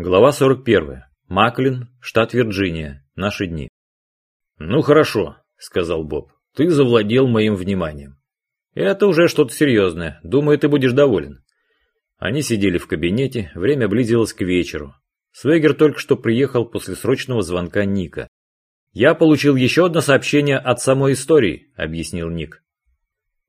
Глава 41. Маклин, штат Вирджиния. Наши дни. «Ну хорошо», — сказал Боб. «Ты завладел моим вниманием. Это уже что-то серьезное. Думаю, ты будешь доволен». Они сидели в кабинете, время близилось к вечеру. Свегер только что приехал после срочного звонка Ника. «Я получил еще одно сообщение от самой истории», — объяснил Ник.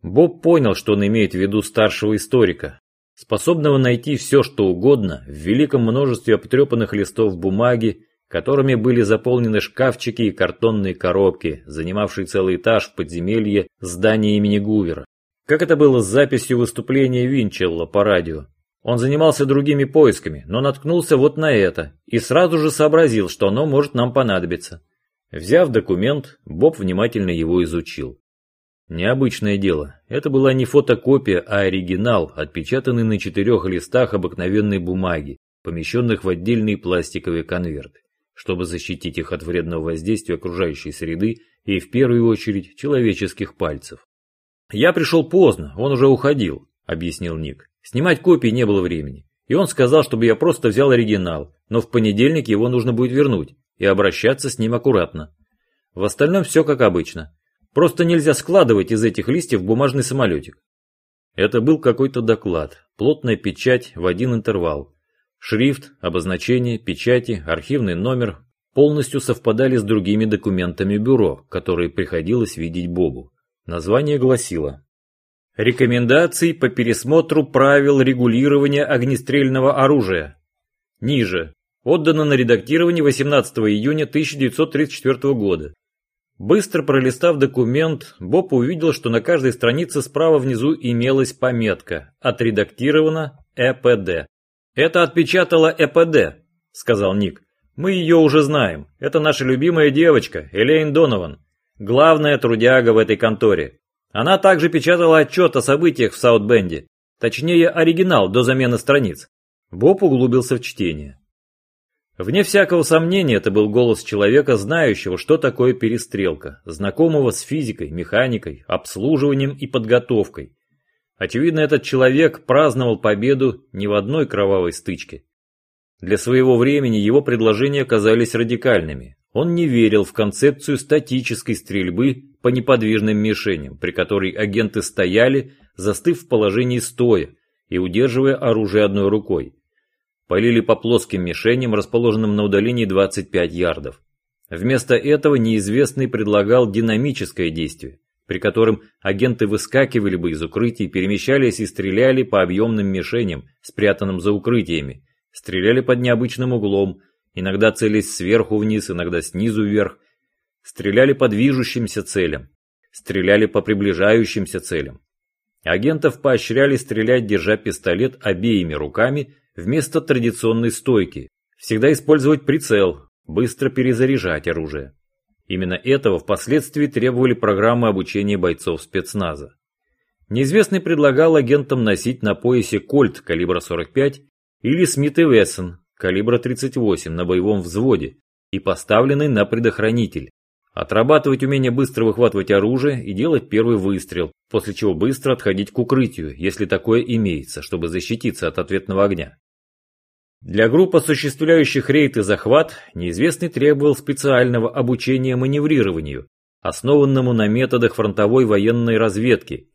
Боб понял, что он имеет в виду старшего историка, способного найти все, что угодно в великом множестве обтрепанных листов бумаги, которыми были заполнены шкафчики и картонные коробки, занимавшие целый этаж в подземелье здания имени Гувера. Как это было с записью выступления Винчелла по радио. Он занимался другими поисками, но наткнулся вот на это и сразу же сообразил, что оно может нам понадобиться. Взяв документ, Боб внимательно его изучил. Необычное дело. Это была не фотокопия, а оригинал, отпечатанный на четырех листах обыкновенной бумаги, помещенных в отдельные пластиковые конверты, чтобы защитить их от вредного воздействия окружающей среды и, в первую очередь, человеческих пальцев. «Я пришел поздно, он уже уходил», — объяснил Ник. «Снимать копии не было времени. И он сказал, чтобы я просто взял оригинал, но в понедельник его нужно будет вернуть и обращаться с ним аккуратно. В остальном все как обычно. Просто нельзя складывать из этих листьев бумажный самолетик. Это был какой-то доклад, плотная печать в один интервал. Шрифт, обозначение, печати, архивный номер полностью совпадали с другими документами бюро, которые приходилось видеть Бобу. Название гласило «Рекомендации по пересмотру правил регулирования огнестрельного оружия». Ниже. Отдано на редактирование 18 июня 1934 года. Быстро пролистав документ, Боб увидел, что на каждой странице справа внизу имелась пометка «Отредактировано ЭПД». «Это отпечатала ЭПД», — сказал Ник. «Мы ее уже знаем. Это наша любимая девочка, Элейн Донован. Главная трудяга в этой конторе. Она также печатала отчет о событиях в Саутбенде. Точнее, оригинал до замены страниц». Боб углубился в чтение. Вне всякого сомнения, это был голос человека, знающего, что такое перестрелка, знакомого с физикой, механикой, обслуживанием и подготовкой. Очевидно, этот человек праздновал победу не в одной кровавой стычке. Для своего времени его предложения казались радикальными. Он не верил в концепцию статической стрельбы по неподвижным мишеням, при которой агенты стояли, застыв в положении стоя и удерживая оружие одной рукой. Полили по плоским мишеням, расположенным на удалении 25 ярдов. Вместо этого неизвестный предлагал динамическое действие, при котором агенты выскакивали бы из укрытий, перемещались и стреляли по объемным мишеням, спрятанным за укрытиями, стреляли под необычным углом, иногда целясь сверху вниз, иногда снизу вверх, стреляли по движущимся целям, стреляли по приближающимся целям. Агентов поощряли стрелять, держа пистолет обеими руками вместо традиционной стойки, всегда использовать прицел, быстро перезаряжать оружие. Именно этого впоследствии требовали программы обучения бойцов спецназа. Неизвестный предлагал агентам носить на поясе кольт калибра 45 или Смит и Вессон калибра 38 на боевом взводе и поставленный на предохранитель. Отрабатывать умение быстро выхватывать оружие и делать первый выстрел, после чего быстро отходить к укрытию, если такое имеется, чтобы защититься от ответного огня. Для групп, осуществляющих рейд и захват, неизвестный требовал специального обучения маневрированию, основанному на методах фронтовой военной разведки,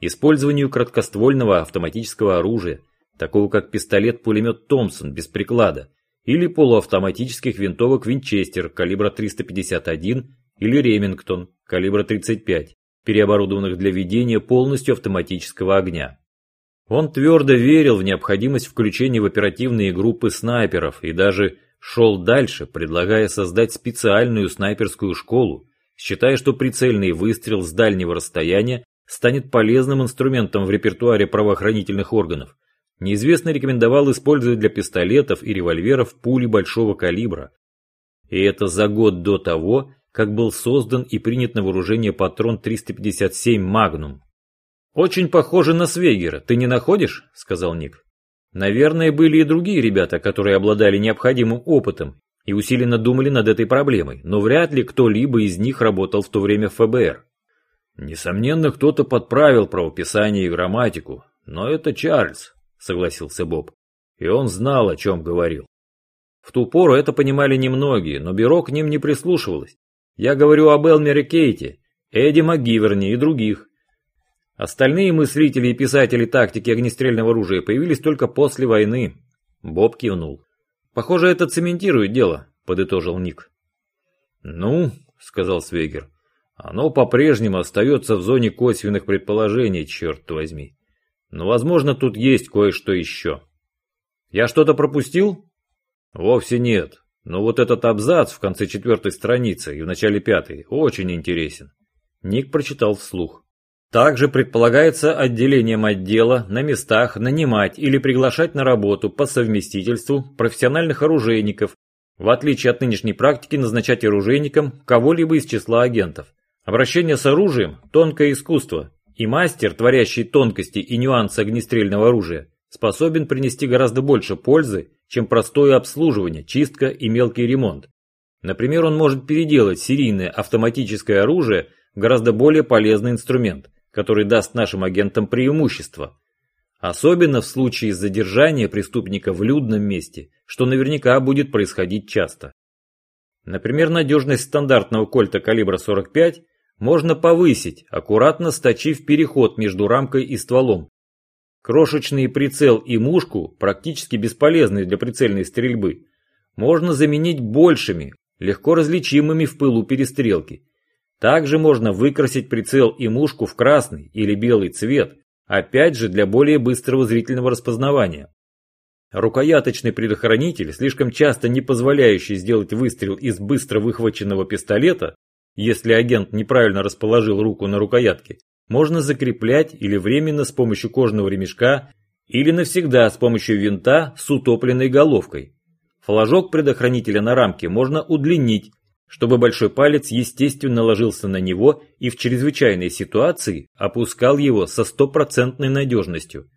использованию краткоствольного автоматического оружия, такого как пистолет-пулемет Томпсон без приклада, или полуавтоматических винтовок Винчестер калибра 351 или Ремингтон калибра 35, переоборудованных для ведения полностью автоматического огня. Он твердо верил в необходимость включения в оперативные группы снайперов и даже шел дальше, предлагая создать специальную снайперскую школу, считая, что прицельный выстрел с дальнего расстояния станет полезным инструментом в репертуаре правоохранительных органов. Неизвестный рекомендовал использовать для пистолетов и револьверов пули большого калибра. И это за год до того, как был создан и принят на вооружение патрон 357 «Магнум», «Очень похоже на Свегера, ты не находишь?» – сказал Ник. Наверное, были и другие ребята, которые обладали необходимым опытом и усиленно думали над этой проблемой, но вряд ли кто-либо из них работал в то время в ФБР. Несомненно, кто-то подправил правописание и грамматику, но это Чарльз, согласился Боб, и он знал, о чем говорил. В ту пору это понимали немногие, но бюро к ним не прислушивалось. Я говорю об Элмере Кейте, Эдди МакГиверне и других. Остальные мыслители и писатели тактики огнестрельного оружия появились только после войны. Боб кивнул. Похоже, это цементирует дело, подытожил Ник. Ну, сказал Свегер, оно по-прежнему остается в зоне косвенных предположений, черт возьми. Но, возможно, тут есть кое-что еще. Я что-то пропустил? Вовсе нет. Но вот этот абзац в конце четвертой страницы и в начале пятой очень интересен. Ник прочитал вслух. Также предполагается отделением отдела на местах нанимать или приглашать на работу по совместительству профессиональных оружейников, в отличие от нынешней практики назначать оружейником кого-либо из числа агентов. Обращение с оружием – тонкое искусство, и мастер, творящий тонкости и нюансы огнестрельного оружия, способен принести гораздо больше пользы, чем простое обслуживание, чистка и мелкий ремонт. Например, он может переделать серийное автоматическое оружие в гораздо более полезный инструмент, который даст нашим агентам преимущество. Особенно в случае задержания преступника в людном месте, что наверняка будет происходить часто. Например, надежность стандартного кольта калибра 45 можно повысить, аккуратно сточив переход между рамкой и стволом, Крошечный прицел и мушку, практически бесполезные для прицельной стрельбы, можно заменить большими, легко различимыми в пылу перестрелки. Также можно выкрасить прицел и мушку в красный или белый цвет, опять же для более быстрого зрительного распознавания. Рукояточный предохранитель, слишком часто не позволяющий сделать выстрел из быстро выхваченного пистолета, если агент неправильно расположил руку на рукоятке, можно закреплять или временно с помощью кожного ремешка, или навсегда с помощью винта с утопленной головкой. Флажок предохранителя на рамке можно удлинить, чтобы большой палец естественно ложился на него и в чрезвычайной ситуации опускал его со стопроцентной надежностью.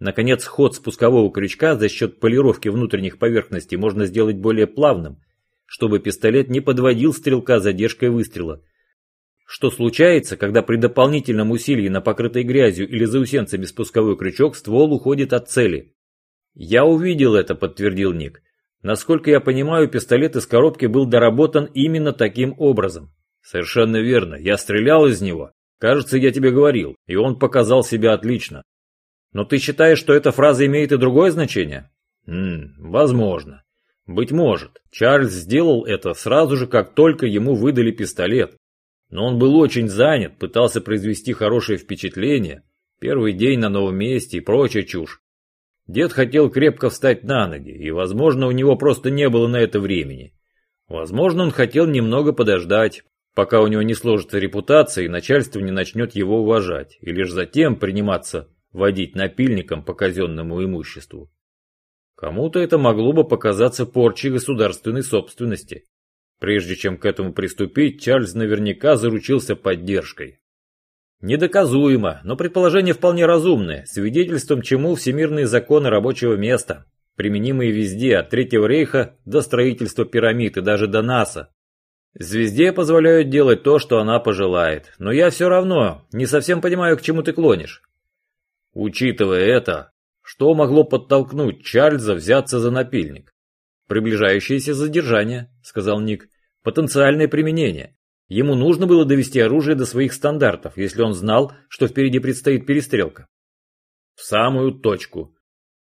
Наконец, ход спускового крючка за счет полировки внутренних поверхностей можно сделать более плавным, чтобы пистолет не подводил стрелка задержкой выстрела – что случается, когда при дополнительном усилии на покрытой грязью или заусенцами спусковой крючок ствол уходит от цели. «Я увидел это», — подтвердил Ник. «Насколько я понимаю, пистолет из коробки был доработан именно таким образом». «Совершенно верно. Я стрелял из него. Кажется, я тебе говорил, и он показал себя отлично». «Но ты считаешь, что эта фраза имеет и другое значение?» «Ммм, возможно. Быть может. Чарльз сделал это сразу же, как только ему выдали пистолет. Но он был очень занят, пытался произвести хорошее впечатление, первый день на новом месте и прочая чушь. Дед хотел крепко встать на ноги, и, возможно, у него просто не было на это времени. Возможно, он хотел немного подождать, пока у него не сложится репутация и начальство не начнет его уважать, и лишь затем приниматься водить напильником по казенному имуществу. Кому-то это могло бы показаться порчей государственной собственности. Прежде чем к этому приступить, Чарльз наверняка заручился поддержкой. Недоказуемо, но предположение вполне разумное, свидетельством чему всемирные законы рабочего места, применимые везде, от Третьего рейха до строительства пирамид и даже до НАСА. Звезде позволяют делать то, что она пожелает, но я все равно не совсем понимаю, к чему ты клонишь. Учитывая это, что могло подтолкнуть Чарльза взяться за напильник? «Приближающееся задержание», — сказал Ник. «Потенциальное применение. Ему нужно было довести оружие до своих стандартов, если он знал, что впереди предстоит перестрелка». «В самую точку.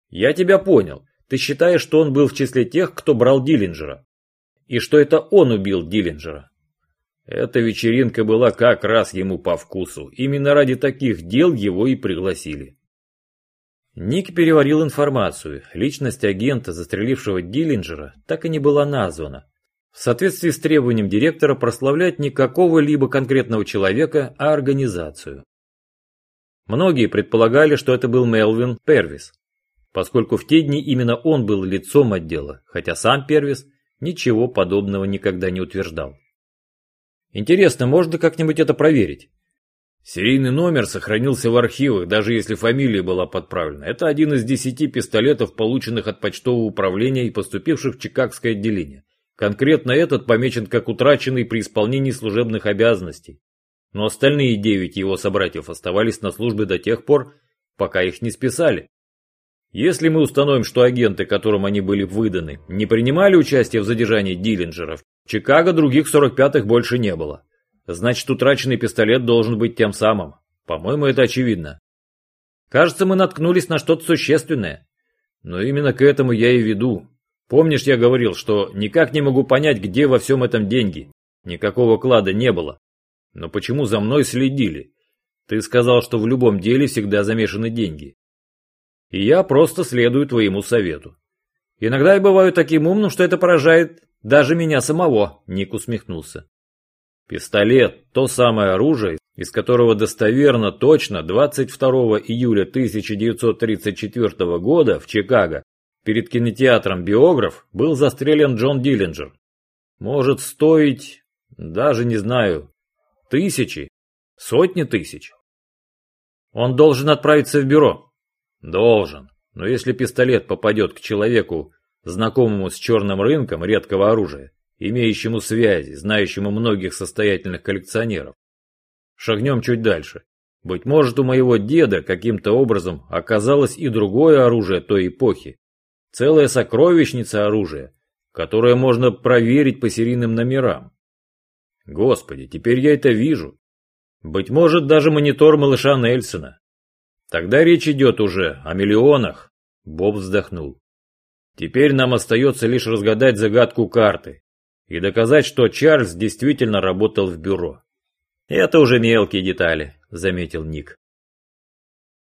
Я тебя понял. Ты считаешь, что он был в числе тех, кто брал Диллинджера? И что это он убил Диллинджера?» Эта вечеринка была как раз ему по вкусу. Именно ради таких дел его и пригласили. Ник переварил информацию. Личность агента, застрелившего Диллинджера, так и не была названа. В соответствии с требованием директора прославлять не какого-либо конкретного человека, а организацию. Многие предполагали, что это был Мелвин Первис, поскольку в те дни именно он был лицом отдела, хотя сам Первис ничего подобного никогда не утверждал. Интересно, можно как-нибудь это проверить? Серийный номер сохранился в архивах, даже если фамилия была подправлена. Это один из десяти пистолетов, полученных от почтового управления и поступивших в Чикагское отделение. Конкретно этот помечен как утраченный при исполнении служебных обязанностей. Но остальные девять его собратьев оставались на службе до тех пор, пока их не списали. Если мы установим, что агенты, которым они были выданы, не принимали участие в задержании Диллинджеров, в Чикаго других 45-х больше не было. Значит, утраченный пистолет должен быть тем самым. По-моему, это очевидно. Кажется, мы наткнулись на что-то существенное. Но именно к этому я и веду. Помнишь, я говорил, что никак не могу понять, где во всем этом деньги? Никакого клада не было. Но почему за мной следили? Ты сказал, что в любом деле всегда замешаны деньги. И я просто следую твоему совету. Иногда я бываю таким умным, что это поражает даже меня самого, Ник усмехнулся. Пистолет – то самое оружие, из которого достоверно точно 22 июля 1934 года в Чикаго перед кинотеатром «Биограф» был застрелен Джон Диллинджер. Может стоить, даже не знаю, тысячи, сотни тысяч. Он должен отправиться в бюро, Должен. Но если пистолет попадет к человеку, знакомому с черным рынком редкого оружия, имеющему связи, знающему многих состоятельных коллекционеров. Шагнем чуть дальше. Быть может, у моего деда каким-то образом оказалось и другое оружие той эпохи. Целая сокровищница оружия, которое можно проверить по серийным номерам. Господи, теперь я это вижу. Быть может, даже монитор малыша Нельсона. Тогда речь идет уже о миллионах. Боб вздохнул. Теперь нам остается лишь разгадать загадку карты и доказать, что Чарльз действительно работал в бюро. Это уже мелкие детали, заметил Ник.